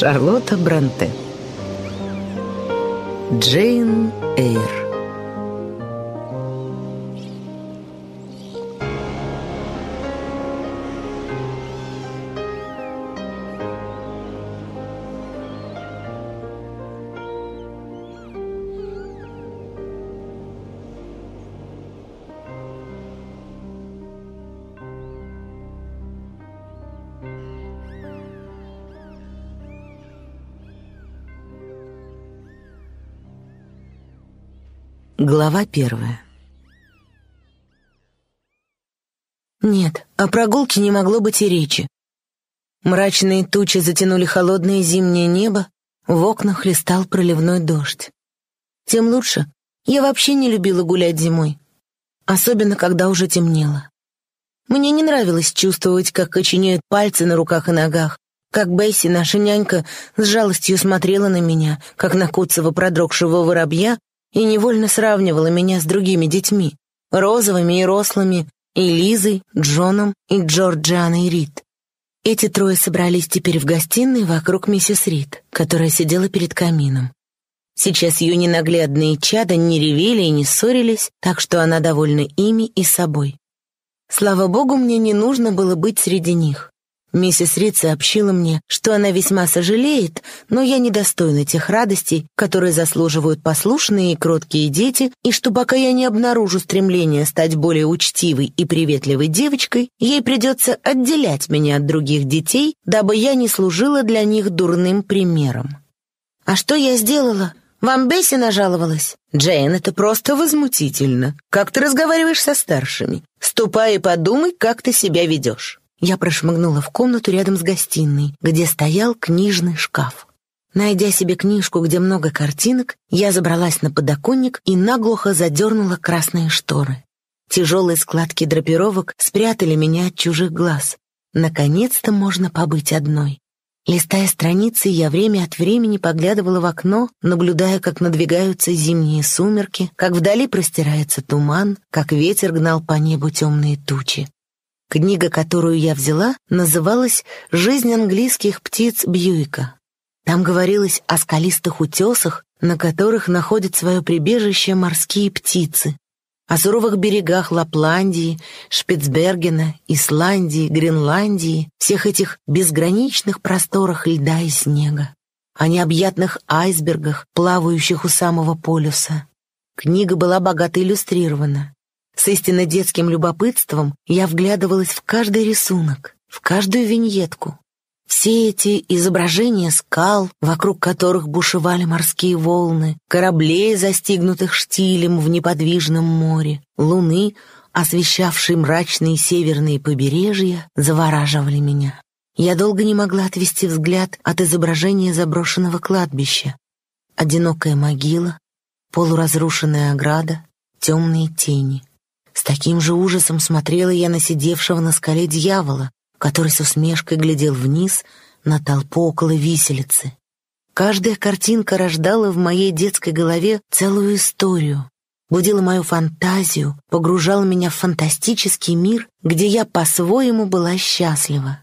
Шарлотта Бранте. Джейн Эйр Глава первая Нет, о прогулке не могло быть и речи. Мрачные тучи затянули холодное зимнее небо, в окнах хлестал проливной дождь. Тем лучше. Я вообще не любила гулять зимой. Особенно, когда уже темнело. Мне не нравилось чувствовать, как коченеют пальцы на руках и ногах, как Бесси, наша нянька, с жалостью смотрела на меня, как на куцево продрогшего воробья, и невольно сравнивала меня с другими детьми, розовыми и рослыми, и Лизой, Джоном и Джорджианой Рид. Эти трое собрались теперь в гостиной вокруг миссис Рид, которая сидела перед камином. Сейчас ее ненаглядные чада не ревели и не ссорились, так что она довольна ими и собой. Слава богу, мне не нужно было быть среди них. Миссис Рид сообщила мне, что она весьма сожалеет, но я недостойна тех радостей, которые заслуживают послушные и кроткие дети, и что пока я не обнаружу стремления стать более учтивой и приветливой девочкой, ей придется отделять меня от других детей, дабы я не служила для них дурным примером. А что я сделала? Вам Бесси нажаловалась? Джейн, это просто возмутительно. Как ты разговариваешь со старшими? Ступай и подумай, как ты себя ведешь. Я прошмыгнула в комнату рядом с гостиной, где стоял книжный шкаф. Найдя себе книжку, где много картинок, я забралась на подоконник и наглухо задернула красные шторы. Тяжелые складки драпировок спрятали меня от чужих глаз. Наконец-то можно побыть одной. Листая страницы, я время от времени поглядывала в окно, наблюдая, как надвигаются зимние сумерки, как вдали простирается туман, как ветер гнал по небу темные тучи. Книга, которую я взяла, называлась «Жизнь английских птиц Бьюика». Там говорилось о скалистых утесах, на которых находят свое прибежище морские птицы, о суровых берегах Лапландии, Шпицбергена, Исландии, Гренландии, всех этих безграничных просторах льда и снега, о необъятных айсбергах, плавающих у самого полюса. Книга была богато иллюстрирована. С истинно детским любопытством я вглядывалась в каждый рисунок, в каждую виньетку. Все эти изображения скал, вокруг которых бушевали морские волны, кораблей, застигнутых штилем в неподвижном море, луны, освещавшей мрачные северные побережья, завораживали меня. Я долго не могла отвести взгляд от изображения заброшенного кладбища. Одинокая могила, полуразрушенная ограда, темные тени — с таким же ужасом смотрела я на сидевшего на скале дьявола, который с усмешкой глядел вниз на толпу около виселицы. Каждая картинка рождала в моей детской голове целую историю, будила мою фантазию, погружала меня в фантастический мир, где я по-своему была счастлива.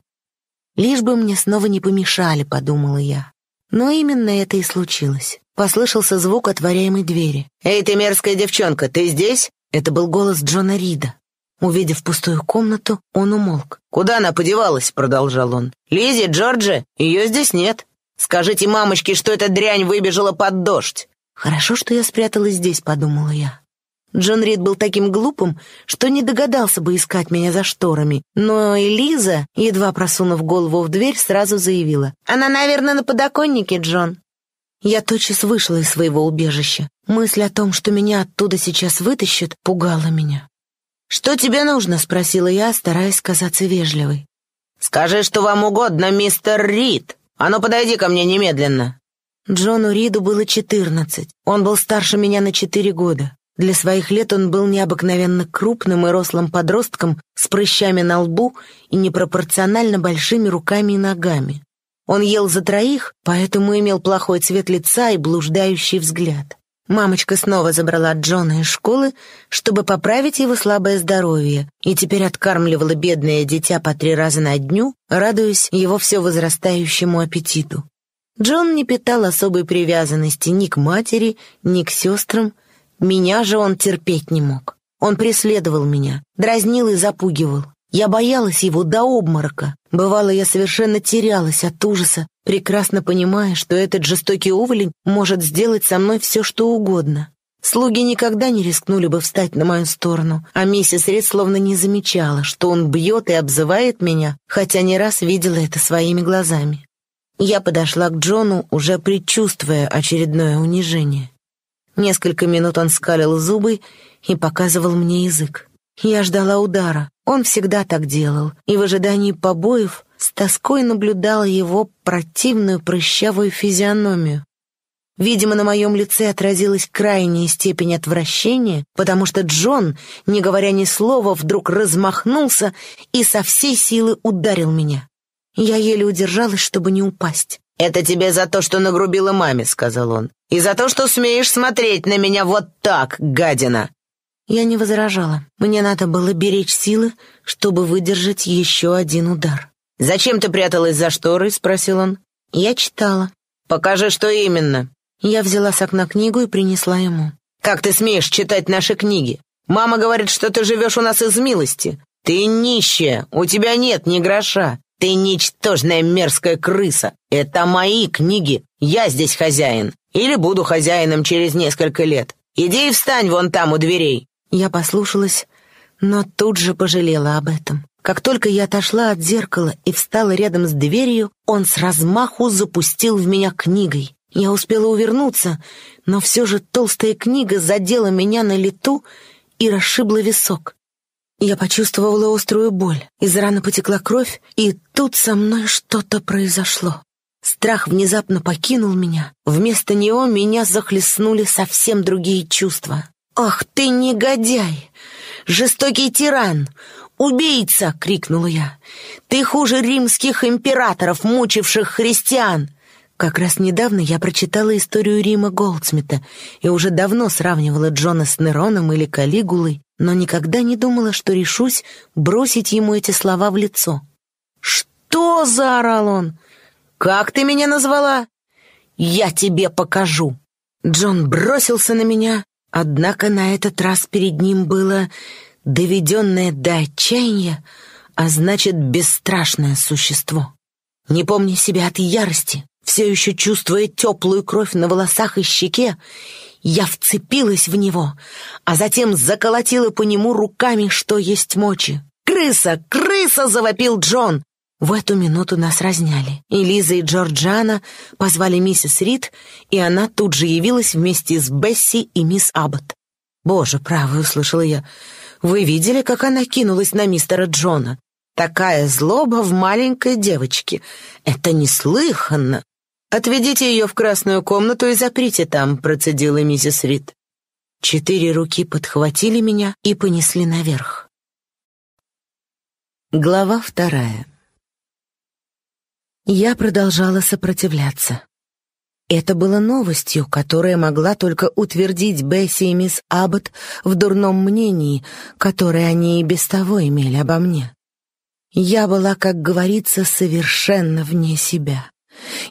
Лишь бы мне снова не помешали, подумала я. Но именно это и случилось. Послышался звук отворяемой двери. «Эй, ты мерзкая девчонка, ты здесь?» Это был голос Джона Рида. Увидев пустую комнату, он умолк. «Куда она подевалась?» — продолжал он. «Лиззи, Джорджи, ее здесь нет. Скажите мамочке, что эта дрянь выбежала под дождь». «Хорошо, что я спряталась здесь», — подумала я. Джон Рид был таким глупым, что не догадался бы искать меня за шторами, но и Лиза, едва просунув голову в дверь, сразу заявила. «Она, наверное, на подоконнике, Джон». Я тотчас вышла из своего убежища. Мысль о том, что меня оттуда сейчас вытащат, пугала меня. «Что тебе нужно?» — спросила я, стараясь казаться вежливой. «Скажи, что вам угодно, мистер Рид. А ну, подойди ко мне немедленно». Джону Риду было четырнадцать. Он был старше меня на четыре года. Для своих лет он был необыкновенно крупным и рослым подростком с прыщами на лбу и непропорционально большими руками и ногами. Он ел за троих, поэтому имел плохой цвет лица и блуждающий взгляд. Мамочка снова забрала Джона из школы, чтобы поправить его слабое здоровье, и теперь откармливала бедное дитя по три раза на дню, радуясь его все возрастающему аппетиту. Джон не питал особой привязанности ни к матери, ни к сестрам. Меня же он терпеть не мог. Он преследовал меня, дразнил и запугивал. Я боялась его до обморока. Бывало, я совершенно терялась от ужаса, прекрасно понимая, что этот жестокий уволень может сделать со мной все, что угодно. Слуги никогда не рискнули бы встать на мою сторону, а миссис Рид словно не замечала, что он бьет и обзывает меня, хотя не раз видела это своими глазами. Я подошла к Джону, уже предчувствуя очередное унижение. Несколько минут он скалил зубы и показывал мне язык. Я ждала удара, он всегда так делал, и в ожидании побоев с тоской наблюдала его противную прыщавую физиономию. Видимо, на моем лице отразилась крайняя степень отвращения, потому что Джон, не говоря ни слова, вдруг размахнулся и со всей силы ударил меня. Я еле удержалась, чтобы не упасть. «Это тебе за то, что нагрубила маме», — сказал он. «И за то, что смеешь смотреть на меня вот так, гадина!» Я не возражала. Мне надо было беречь силы, чтобы выдержать еще один удар. «Зачем ты пряталась за шторой?» — спросил он. Я читала. «Покажи, что именно». Я взяла с окна книгу и принесла ему. «Как ты смеешь читать наши книги? Мама говорит, что ты живешь у нас из милости. Ты нищая, у тебя нет ни гроша. Ты ничтожная мерзкая крыса. Это мои книги. Я здесь хозяин. Или буду хозяином через несколько лет. Иди и встань вон там у дверей. Я послушалась, но тут же пожалела об этом. Как только я отошла от зеркала и встала рядом с дверью, он с размаху запустил в меня книгой. Я успела увернуться, но все же толстая книга задела меня на лету и расшибла висок. Я почувствовала острую боль, из раны потекла кровь, и тут со мной что-то произошло. Страх внезапно покинул меня. Вместо него меня захлестнули совсем другие чувства. «Ах ты негодяй! Жестокий тиран! Убийца!» — крикнула я. «Ты хуже римских императоров, мучивших христиан!» Как раз недавно я прочитала историю Рима Голдсмита и уже давно сравнивала Джона с Нероном или Калигулой, но никогда не думала, что решусь бросить ему эти слова в лицо. «Что?» — заорал он. «Как ты меня назвала?» «Я тебе покажу!» Джон бросился на меня, Однако на этот раз перед ним было доведенное до отчаяния, а значит, бесстрашное существо. Не помня себя от ярости, все еще чувствуя теплую кровь на волосах и щеке, я вцепилась в него, а затем заколотила по нему руками, что есть мочи. «Крыса! Крыса!» — завопил Джон. В эту минуту нас разняли, и Лиза и Джорджана позвали миссис Рид, и она тут же явилась вместе с Бесси и мисс Аббот. «Боже, правый!» — услышала я. «Вы видели, как она кинулась на мистера Джона? Такая злоба в маленькой девочке! Это неслыханно!» «Отведите ее в красную комнату и заприте там», — процедила миссис Рид. Четыре руки подхватили меня и понесли наверх. Глава вторая я продолжала сопротивляться. Это было новостью, которая могла только утвердить Бесси и мисс Аббот в дурном мнении, которое они и без того имели обо мне. Я была, как говорится, совершенно вне себя.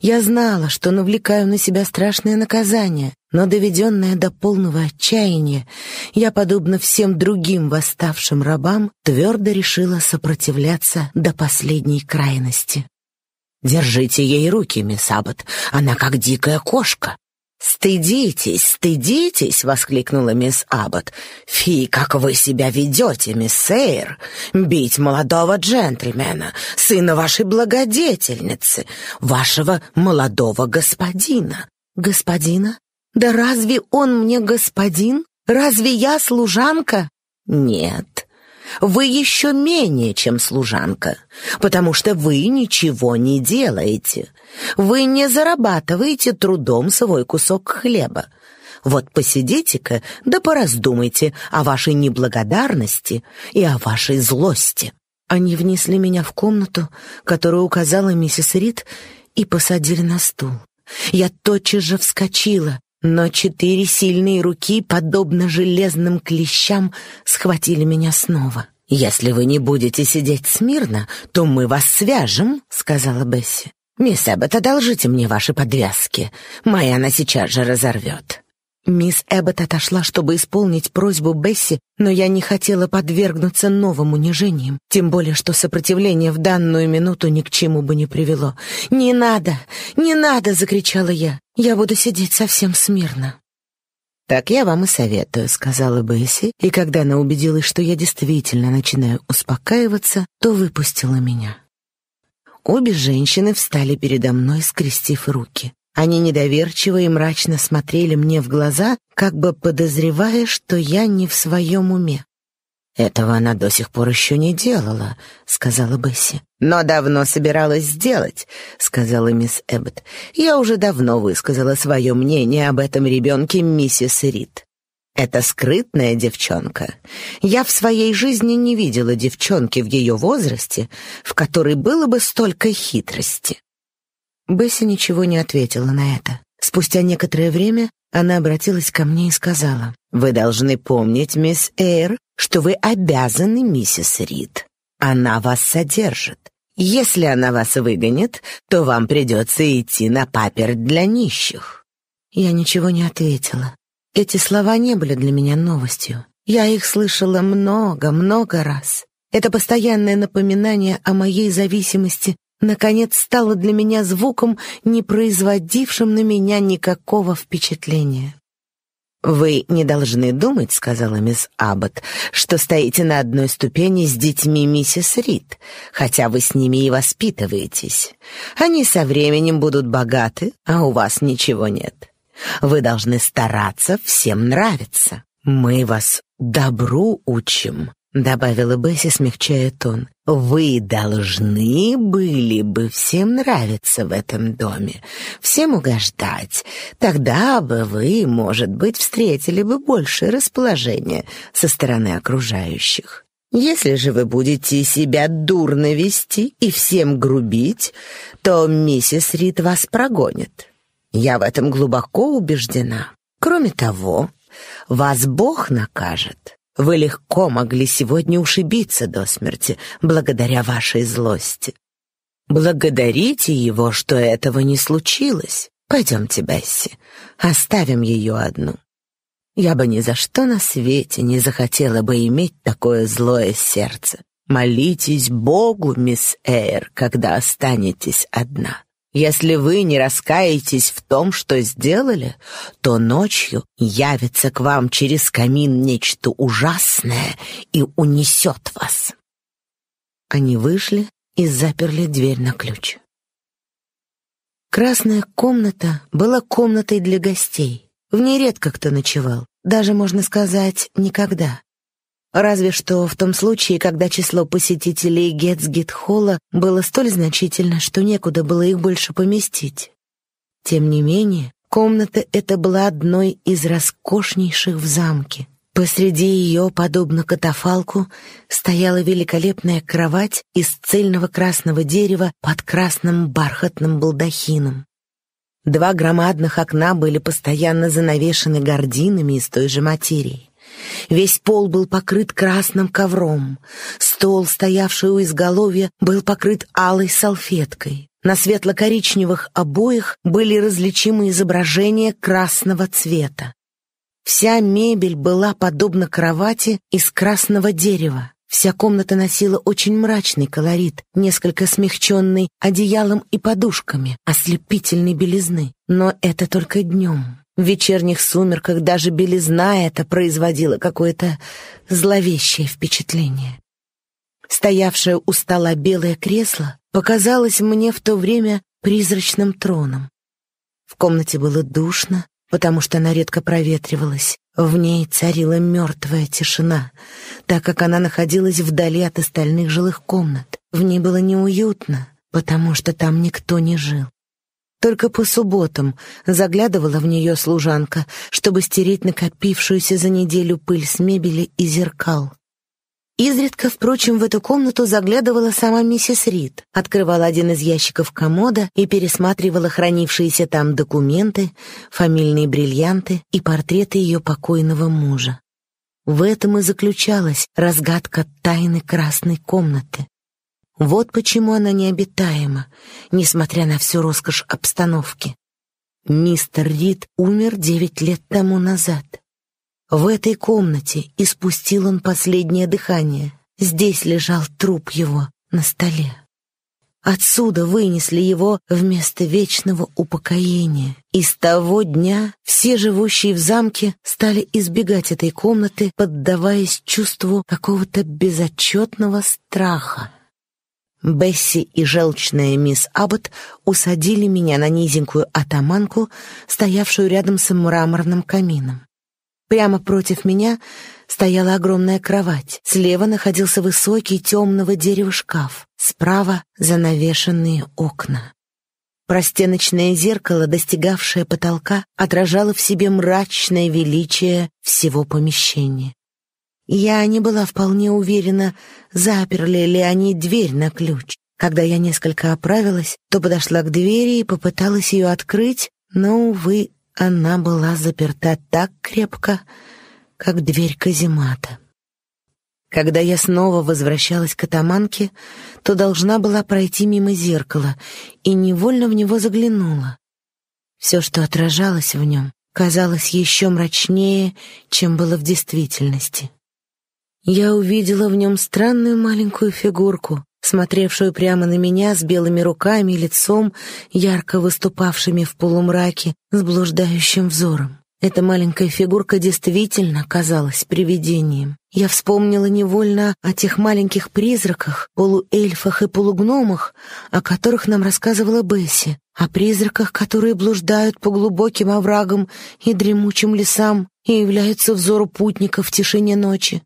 Я знала, что навлекаю на себя страшное наказание, но, доведенная до полного отчаяния, я, подобно всем другим восставшим рабам, твердо решила сопротивляться до последней крайности. Держите ей руки, мисс Аббот, она как дикая кошка. «Стыдитесь, стыдитесь!» — воскликнула мисс Аббот. «Фи, как вы себя ведете, мисс Сейр! Бить молодого джентльмена, сына вашей благодетельницы, вашего молодого господина!» «Господина? Да разве он мне господин? Разве я служанка?» «Нет, вы еще менее, чем служанка, потому что вы ничего не делаете. Вы не зарабатываете трудом свой кусок хлеба. Вот посидите-ка, да пораздумайте о вашей неблагодарности и о вашей злости». Они внесли меня в комнату, которую указала миссис Рид, и посадили на стул. Я тотчас же вскочила, но четыре сильные руки, подобно железным клещам, схватили меня снова. «Если вы не будете сидеть смирно, то мы вас свяжем», — сказала Бесси. «Мисс Эббот, одолжите мне ваши подвязки. Моя она сейчас же разорвет». Мисс Эббот отошла, чтобы исполнить просьбу Бесси, но я не хотела подвергнуться новым унижениям, тем более что сопротивление в данную минуту ни к чему бы не привело. «Не надо! Не надо!» — закричала я. «Я буду сидеть совсем смирно». «Так я вам и советую», — сказала Бесси, и когда она убедилась, что я действительно начинаю успокаиваться, то выпустила меня. Обе женщины встали передо мной, скрестив руки. Они недоверчиво и мрачно смотрели мне в глаза, как бы подозревая, что я не в своем уме. «Этого она до сих пор еще не делала», — сказала Бесси. «Но давно собиралась сделать», — сказала мисс Эббот. «Я уже давно высказала свое мнение об этом ребенке миссис Рид. Это скрытная девчонка. Я в своей жизни не видела девчонки в ее возрасте, в которой было бы столько хитрости. Бесси ничего не ответила на это. Спустя некоторое время она обратилась ко мне и сказала, «Вы должны помнить, мисс Эйр, что вы обязаны миссис Рид. Она вас содержит. Если она вас выгонит, то вам придется идти на паперть для нищих». Я ничего не ответила. Эти слова не были для меня новостью. Я их слышала много-много раз. Это постоянное напоминание о моей зависимости наконец стало для меня звуком, не производившим на меня никакого впечатления. «Вы не должны думать, — сказала мисс Аббот, — что стоите на одной ступени с детьми миссис Рид, хотя вы с ними и воспитываетесь. Они со временем будут богаты, а у вас ничего нет. Вы должны стараться всем нравиться. Мы вас добру учим, добавила Бесси, смягчая тон. Вы должны были бы всем нравиться в этом доме, всем угождать. Тогда бы вы, может быть, встретили бы большее расположение со стороны окружающих. Если же вы будете себя дурно вести и всем грубить, то миссис Рид вас прогонит. Я в этом глубоко убеждена. Кроме того, вас Бог накажет. Вы легко могли сегодня ушибиться до смерти благодаря вашей злости. Благодарите его, что этого не случилось. Пойдемте, Бесси, оставим ее одну. Я бы ни за что на свете не захотела бы иметь такое злое сердце. Молитесь Богу, мисс Эйр, когда останетесь одна. Если вы не раскаетесь в том, что сделали, то ночью явится к вам через камин нечто ужасное и унесет вас». Они вышли и заперли дверь на ключ. Красная комната была комнатой для гостей. В ней редко кто ночевал, даже, можно сказать, никогда. Разве что в том случае, когда число посетителей Гетцгит-холла было столь значительно, что некуда было их больше поместить. Тем не менее, комната эта была одной из роскошнейших в замке. Посреди ее, подобно катафалку, стояла великолепная кровать из цельного красного дерева под красным бархатным балдахином. Два громадных окна были постоянно занавешены гардинами из той же материи. Весь пол был покрыт красным ковром. Стол, стоявший у изголовья, был покрыт алой салфеткой. На светло-коричневых обоях были различимы изображения красного цвета. Вся мебель была подобна кровати из красного дерева. Вся комната носила очень мрачный колорит, несколько смягченный одеялом и подушками, ослепительной белизны. Но это только днем. В вечерних сумерках даже белизна эта производила какое-то зловещее впечатление. Стоявшее у стола белое кресло показалось мне в то время призрачным троном. В комнате было душно, потому что она редко проветривалась. В ней царила мертвая тишина, так как она находилась вдали от остальных жилых комнат. В ней было неуютно, потому что там никто не жил. Только по субботам заглядывала в нее служанка, чтобы стереть накопившуюся за неделю пыль с мебели и зеркал. Изредка, впрочем, в эту комнату заглядывала сама миссис Рид, открывала один из ящиков комода и пересматривала хранившиеся там документы, фамильные бриллианты и портреты ее покойного мужа. В этом и заключалась разгадка тайны красной комнаты. Вот почему она необитаема, несмотря на всю роскошь обстановки. Мистер Рид умер девять лет тому назад. В этой комнате испустил он последнее дыхание. Здесь лежал труп его на столе. Отсюда вынесли его вместо вечного упокоения. И с того дня все живущие в замке стали избегать этой комнаты, поддаваясь чувству какого-то безотчетного страха. Бесси и желчная мисс Аббот усадили меня на низенькую атаманку, стоявшую рядом с мраморным камином. Прямо против меня стояла огромная кровать. Слева находился высокий темного дерева шкаф. Справа занавешенные окна. Простеночное зеркало, достигавшее потолка, отражало в себе мрачное величие всего помещения. Я не была вполне уверена, заперли ли они дверь на ключ. Когда я несколько оправилась, то подошла к двери и попыталась ее открыть, но, увы, она была заперта так крепко, как дверь каземата. Когда я снова возвращалась к атаманке, то должна была пройти мимо зеркала и невольно в него заглянула. Все, что отражалось в нем, казалось еще мрачнее, чем было в действительности. Я увидела в нем странную маленькую фигурку, смотревшую прямо на меня с белыми руками и лицом, ярко выступавшими в полумраке, с блуждающим взором. Эта маленькая фигурка действительно казалась привидением. Я вспомнила невольно о тех маленьких призраках, полуэльфах и полугномах, о которых нам рассказывала Бесси, о призраках, которые блуждают по глубоким оврагам и дремучим лесам и являются взору путников в тишине ночи.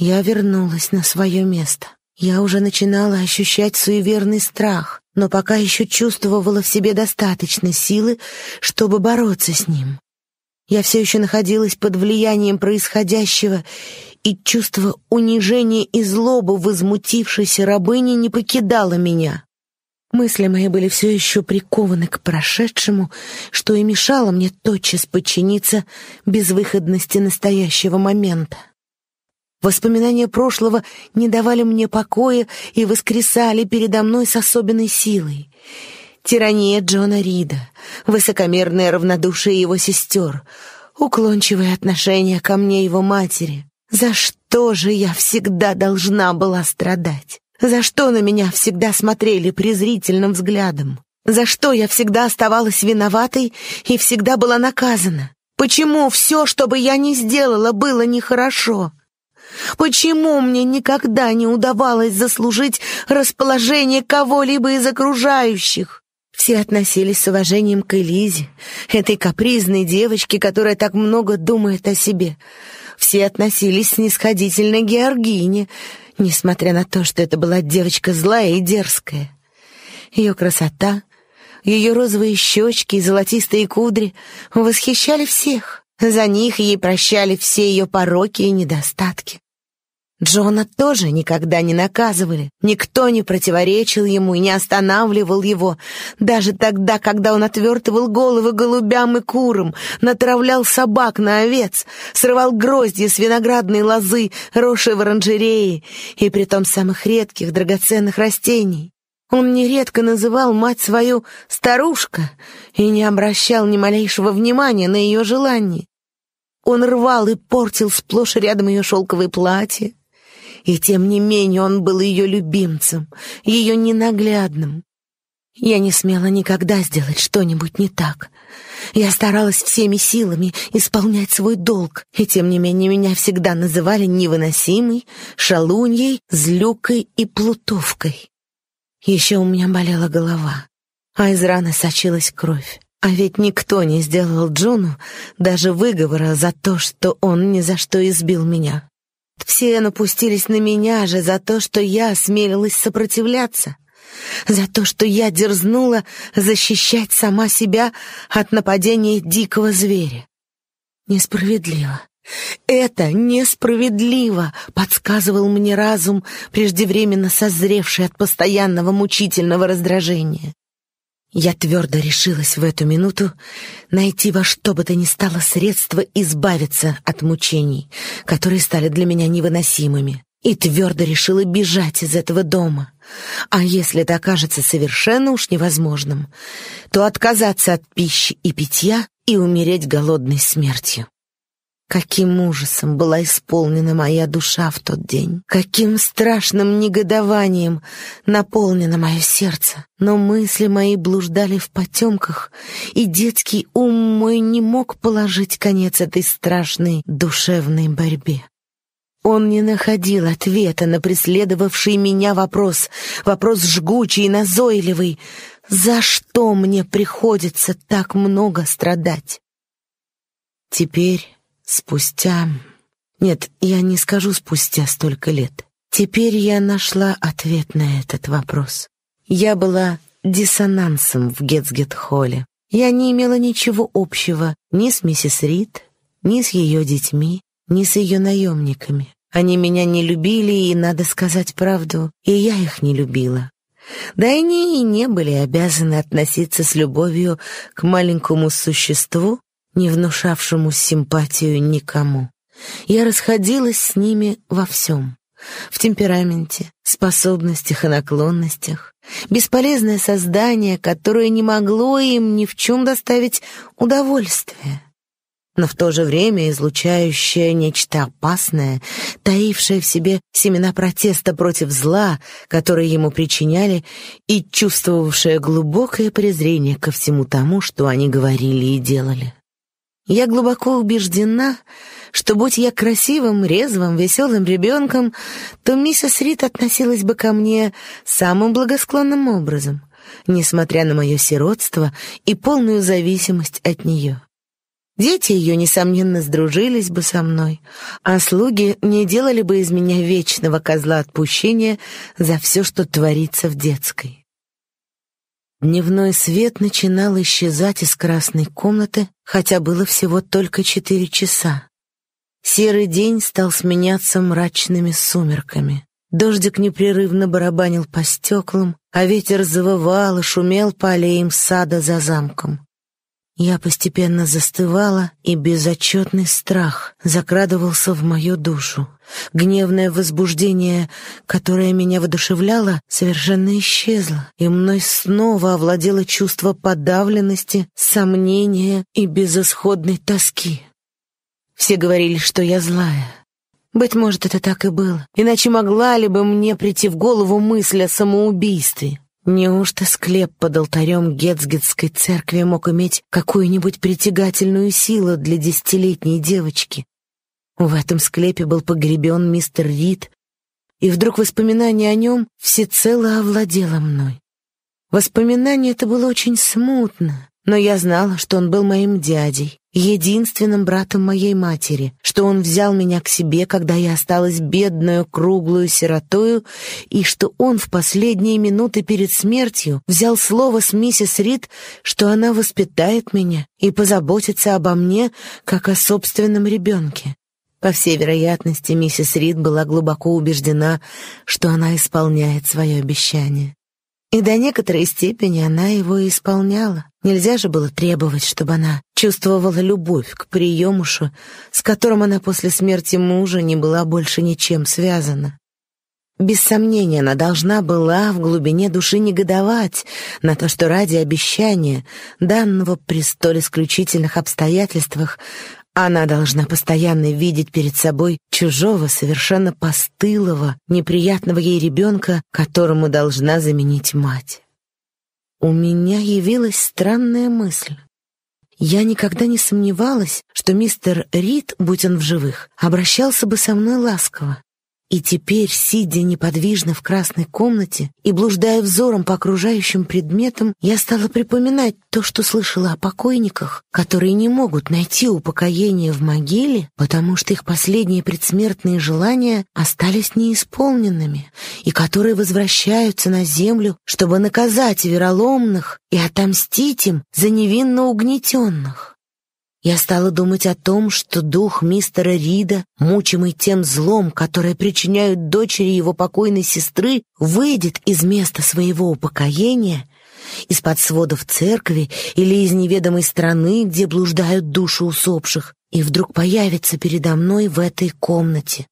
Я вернулась на свое место. Я уже начинала ощущать суеверный страх, но пока еще чувствовала в себе достаточно силы, чтобы бороться с ним. Я все еще находилась под влиянием происходящего, и чувство унижения и злобы возмутившейся рабыни не покидало меня. Мысли мои были все еще прикованы к прошедшему, что и мешало мне тотчас подчиниться безвыходности настоящего момента. Воспоминания прошлого не давали мне покоя и воскресали передо мной с особенной силой. Тирания Джона Рида, высокомерное равнодушие его сестер, уклончивое отношение ко мне его матери. За что же я всегда должна была страдать? За что на меня всегда смотрели презрительным взглядом? За что я всегда оставалась виноватой и всегда была наказана? Почему все, что бы я ни сделала, было нехорошо? Почему мне никогда не удавалось заслужить расположение кого-либо из окружающих? Все относились с уважением к Элизе, этой капризной девочке, которая так много думает о себе. Все относились снисходительно к Георгине, несмотря на то, что это была девочка злая и дерзкая. Ее красота, ее розовые щечки и золотистые кудри восхищали всех. За них ей прощали все ее пороки и недостатки. Джона тоже никогда не наказывали. Никто не противоречил ему и не останавливал его. Даже тогда, когда он отвертывал головы голубям и курам, натравлял собак на овец, срывал гроздья с виноградной лозы, росшей в оранжерее, и притом самых редких драгоценных растений. Он нередко называл мать свою «старушка» и не обращал ни малейшего внимания на ее желания. Он рвал и портил сплошь рядом ее шелковые платья, и тем не менее он был ее любимцем, ее ненаглядным. Я не смела никогда сделать что-нибудь не так. Я старалась всеми силами исполнять свой долг, и тем не менее меня всегда называли невыносимой, шалуньей, злюкой и плутовкой. Еще у меня болела голова, а из раны сочилась кровь. А ведь никто не сделал Джону даже выговора за то, что он ни за что избил меня. Все напустились на меня же за то, что я осмелилась сопротивляться, за то, что я дерзнула защищать сама себя от нападения дикого зверя. Несправедливо. Это несправедливо, подсказывал мне разум, преждевременно созревший от постоянного мучительного раздражения. Я твердо решилась в эту минуту найти во что бы то ни стало средство избавиться от мучений, которые стали для меня невыносимыми. и твердо решила бежать из этого дома. А если это окажется совершенно уж невозможным, то отказаться от пищи и питья и умереть голодной смертью. Каким ужасом была исполнена моя душа в тот день, каким страшным негодованием наполнено мое сердце. Но мысли мои блуждали в потемках, и детский ум мой не мог положить конец этой страшной душевной борьбе. Он не находил ответа на преследовавший меня вопрос, вопрос жгучий и назойливый. За что мне приходится так много страдать? Теперь Спустя... Нет, я не скажу спустя столько лет. Теперь я нашла ответ на этот вопрос. Я была диссонансом в Гетцгет-холле. Я не имела ничего общего ни с миссис Рид, ни с ее детьми, ни с ее наемниками. Они меня не любили, и, надо сказать правду, и я их не любила. Да они и не были обязаны относиться с любовью к маленькому существу, не внушавшему симпатию никому. Я расходилась с ними во всем. В темпераменте, способностях и наклонностях. Бесполезное создание, которое не могло им ни в чем доставить удовольствие но в то же время излучающее нечто опасное, таившее в себе семена протеста против зла, которые ему причиняли, и чувствовавшее глубокое презрение ко всему тому, что они говорили и делали. Я глубоко убеждена, что будь я красивым, резвым, веселым ребенком, то миссис Рид относилась бы ко мне самым благосклонным образом, несмотря на мое сиротство и полную зависимость от нее. Дети ее, несомненно, сдружились бы со мной, а слуги не делали бы из меня вечного козла отпущения за все, что творится в детской. Дневной свет начинал исчезать из красной комнаты, хотя было всего только четыре часа. Серый день стал сменяться мрачными сумерками. Дождик непрерывно барабанил по стеклам, а ветер завывал и шумел по аллеям сада за замком. Я постепенно застывала, и безотчетный страх закрадывался в мою душу. Гневное возбуждение, которое меня воодушевляло, совершенно исчезло, и мной снова овладело чувство подавленности, сомнения и безысходной тоски. Все говорили, что я злая. Быть может, это так и было, иначе могла ли бы мне прийти в голову мысль о самоубийстве? Неужто склеп под алтарем Гетцгетской церкви мог иметь какую-нибудь притягательную силу для десятилетней девочки? В этом склепе был погребен мистер Рид, и вдруг воспоминание о нем всецело овладело мной. Воспоминание это было очень смутно, но я знала, что он был моим дядей, единственным братом моей матери, что он взял меня к себе, когда я осталась бедную, круглую сиротою, и что он в последние минуты перед смертью взял слово с миссис Рид, что она воспитает меня и позаботится обо мне, как о собственном ребенке. По всей вероятности, миссис Рид была глубоко убеждена, что она исполняет свое обещание. И до некоторой степени она его исполняла. Нельзя же было требовать, чтобы она чувствовала любовь к приемушу, с которым она после смерти мужа не была больше ничем связана. Без сомнения, она должна была в глубине души негодовать на то, что ради обещания, данного при столь исключительных обстоятельствах, она должна постоянно видеть перед собой чужого, совершенно постылого, неприятного ей ребенка, которому должна заменить мать. У меня явилась странная мысль. Я никогда не сомневалась, что мистер Рид, будь он в живых, обращался бы со мной ласково. И теперь, сидя неподвижно в красной комнате и блуждая взором по окружающим предметам, я стала припоминать то, что слышала о покойниках, которые не могут найти упокоение в могиле, потому что их последние предсмертные желания остались неисполненными, и которые возвращаются на землю, чтобы наказать вероломных и отомстить им за невинно угнетенных. Я стала думать о том, что дух мистера Рида, мучимый тем злом, которое причиняют дочери его покойной сестры, выйдет из места своего упокоения, из-под сводов церкви или из неведомой страны, где блуждают души усопших, и вдруг появится передо мной в этой комнате.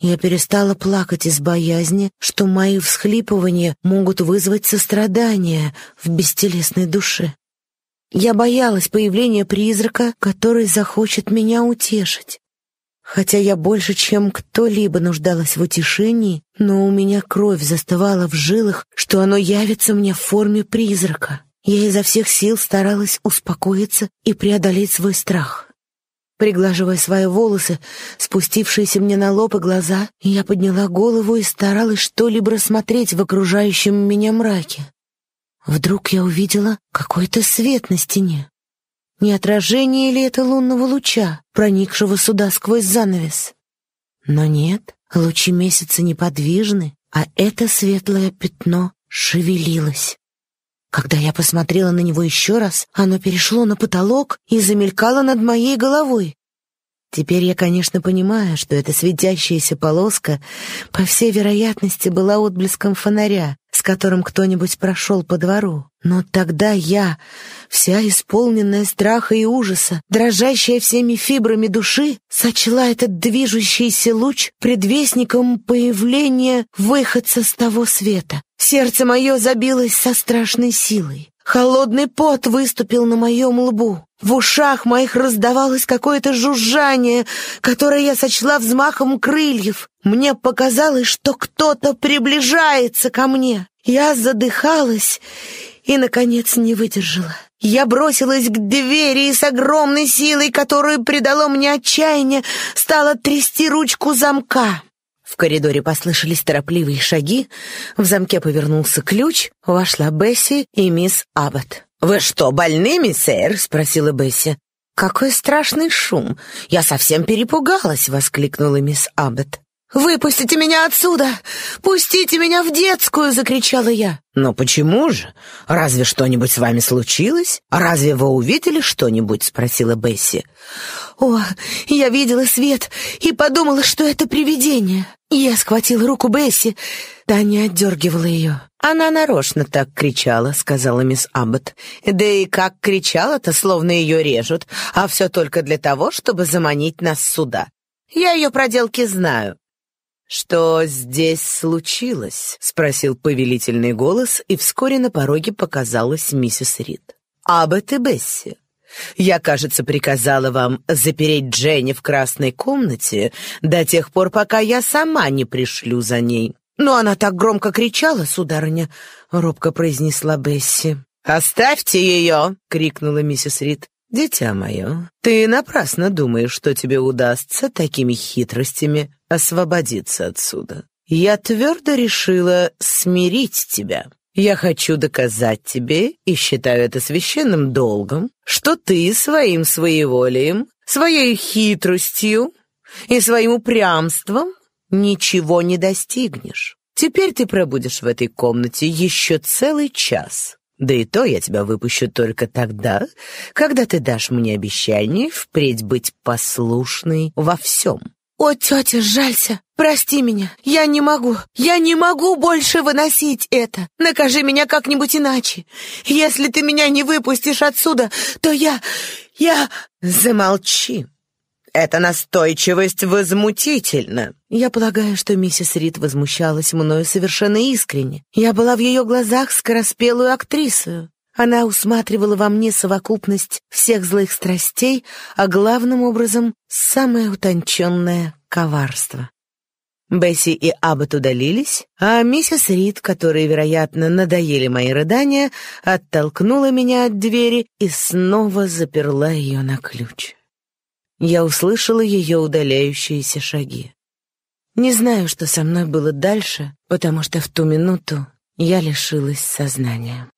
Я перестала плакать из боязни, что мои всхлипывания могут вызвать сострадание в бестелесной душе. Я боялась появления призрака, который захочет меня утешить. Хотя я больше, чем кто-либо нуждалась в утешении, но у меня кровь застывала в жилах, что оно явится мне в форме призрака. Я изо всех сил старалась успокоиться и преодолеть свой страх. Приглаживая свои волосы, спустившиеся мне на лоб и глаза, я подняла голову и старалась что-либо рассмотреть в окружающем меня мраке. Вдруг я увидела какой-то свет на стене. Не отражение ли это лунного луча, проникшего сюда сквозь занавес? Но нет, лучи месяца неподвижны, а это светлое пятно шевелилось. Когда я посмотрела на него еще раз, оно перешло на потолок и замелькало над моей головой. Теперь я, конечно, понимаю, что эта светящаяся полоска, по всей вероятности, была отблеском фонаря, с которым кто-нибудь прошел по двору. Но тогда я, вся исполненная страха и ужаса, дрожащая всеми фибрами души, сочла этот движущийся луч предвестником появления выходца с того света. Сердце мое забилось со страшной силой. Холодный пот выступил на моем лбу. В ушах моих раздавалось какое-то жужжание, которое я сочла взмахом крыльев. Мне показалось, что кто-то приближается ко мне. Я задыхалась и, наконец, не выдержала. Я бросилась к двери и с огромной силой, которую придало мне отчаяние, стала трясти ручку замка. В коридоре послышались торопливые шаги, в замке повернулся ключ, вошла Бесси и мисс Аббот. «Вы что, больны, миссэр?» — спросила Бесси. «Какой страшный шум! Я совсем перепугалась!» — воскликнула мисс Аббот. «Выпустите меня отсюда! Пустите меня в детскую!» — закричала я. «Но почему же? Разве что-нибудь с вами случилось? Разве вы увидели что-нибудь?» — спросила Бесси. «О, я видела свет и подумала, что это привидение. Я схватила руку Бесси, та не отдергивала ее. «Она нарочно так кричала», — сказала мисс Аббот. «Да и как кричала-то, словно ее режут, а все только для того, чтобы заманить нас сюда. Я ее проделки знаю». «Что здесь случилось?» — спросил повелительный голос, и вскоре на пороге показалась миссис Рид. «Аббот и Бесси, я, кажется, приказала вам запереть Дженни в красной комнате до тех пор, пока я сама не пришлю за ней. Но она так громко кричала, сударыня, — робко произнесла Бесси. «Оставьте ее!» — крикнула миссис Рид. «Дитя мое, ты напрасно думаешь, что тебе удастся такими хитростями освободиться отсюда. Я твердо решила смирить тебя. Я хочу доказать тебе, и считаю это священным долгом, что ты своим своеволием, своей хитростью и своим упрямством ничего не достигнешь. Теперь ты пробудешь в этой комнате еще целый час. Да и то я тебя выпущу только тогда, когда ты дашь мне обещание впредь быть послушной во всем. «О, тетя, жалься! Прости меня! Я не могу! Я не могу больше выносить это! Накажи меня как-нибудь иначе! Если ты меня не выпустишь отсюда, то я... я...» «Замолчи! Эта настойчивость возмутительна!» Я полагаю, что миссис Рид возмущалась мною совершенно искренне. Я была в ее глазах скороспелую актрисою. Она усматривала во мне совокупность всех злых страстей, а главным образом самое утонченное коварство. Бесси и Аббот удалились, а миссис Рид, которой, вероятно, надоели мои рыдания, оттолкнула меня от двери и снова заперла ее на ключ. Я услышала ее удаляющиеся шаги. Не знаю, что со мной было дальше, потому что в ту минуту я лишилась сознания.